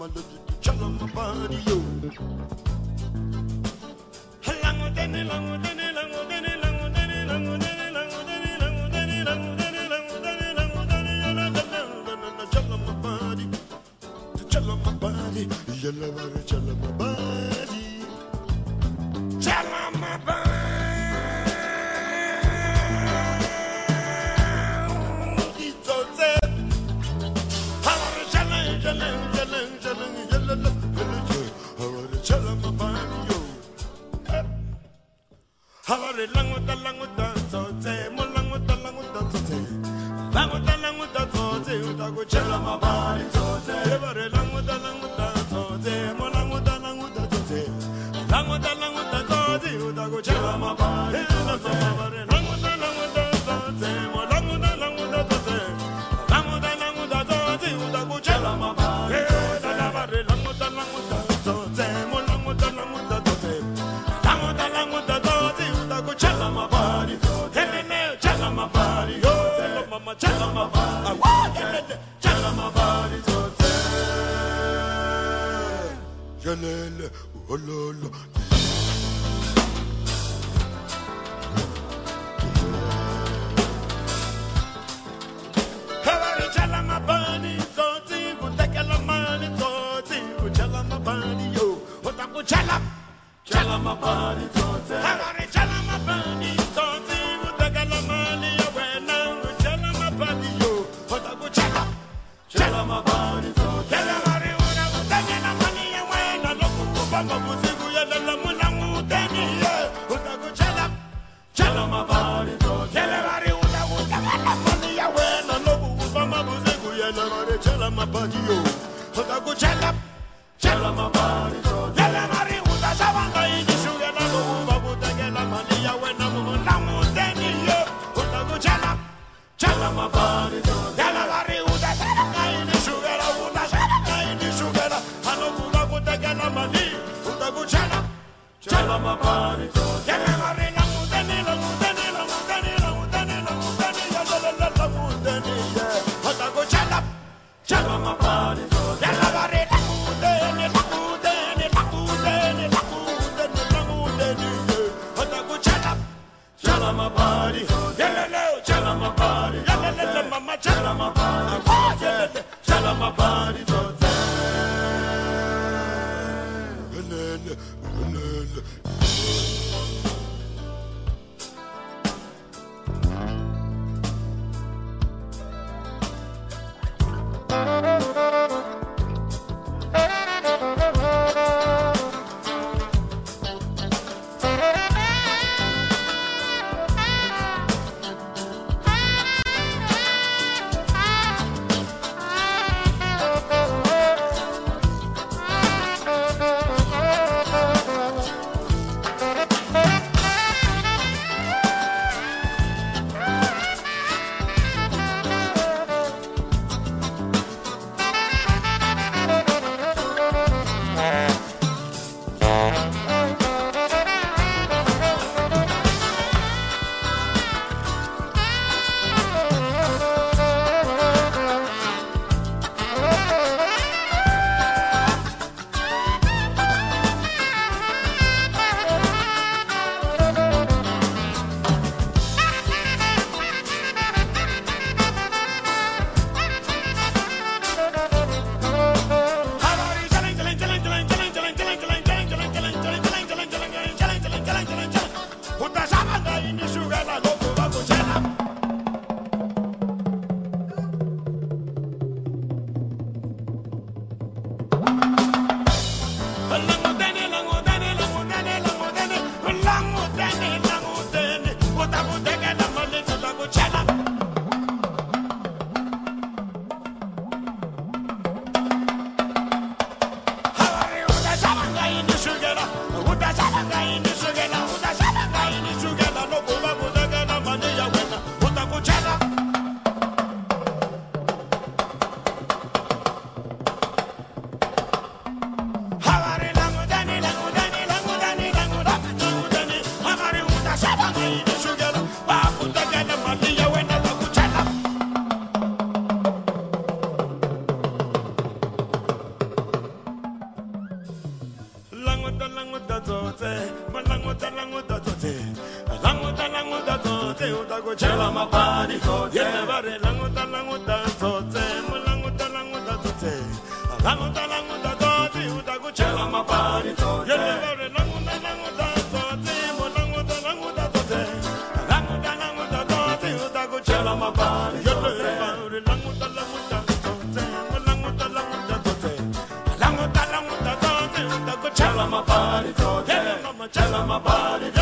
my tell my body. Tell my body, tell my body, tell my body, yalla la la, tell my body, yo. Tell my body, tell my body, yalla la la la la, tell my body, yo. Yellow, yellow, my body. Hare langu da langu da zote, mo langu da langu da zote. Langu da langu da zote, uta go chela ma bari oh. Habari chala mabani zoti, kutekela yo, utakuchala, chala mabani zoti. Kela mari una, sabanga ini shuge la kuba kutekela mani ya wena muna muteni ye, utakuchala, chala mabani zoti. Mari una, sabanga ini shuge la una, sabanga ini shuge la, ano kuba kutekela mani, utakuchala, chala mabani zoti. Chela mapani tsotse ku chela mapani tsotse yele va ri languta